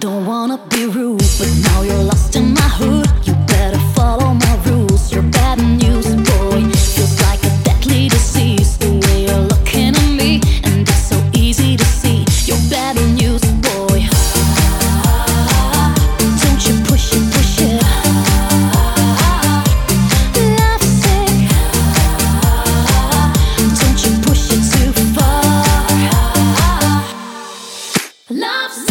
don't wanna be rude, but now you're lost in my hood. You better follow my rules. You're bad news, boy. Feels like a deadly disease. The way you're looking at me, and it's so easy to see. You're bad news, boy. Don't you push it, push it. Love sick. Don't you push it too far. Love